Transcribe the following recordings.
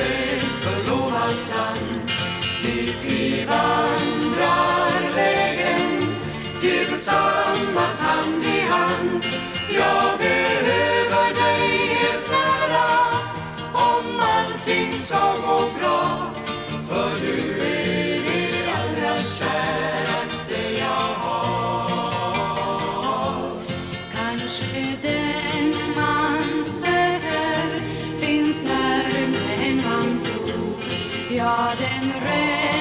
say. jag den rädd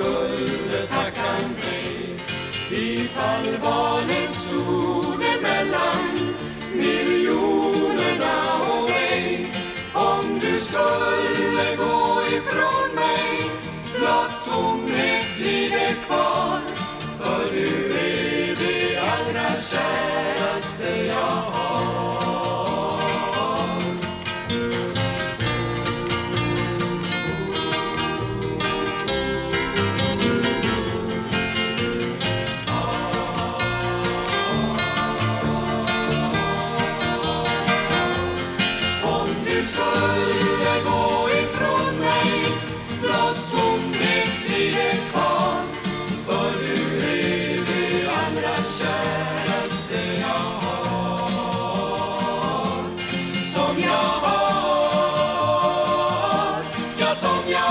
skulle tacka nej. Ifall var Sonja